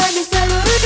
de mi salud.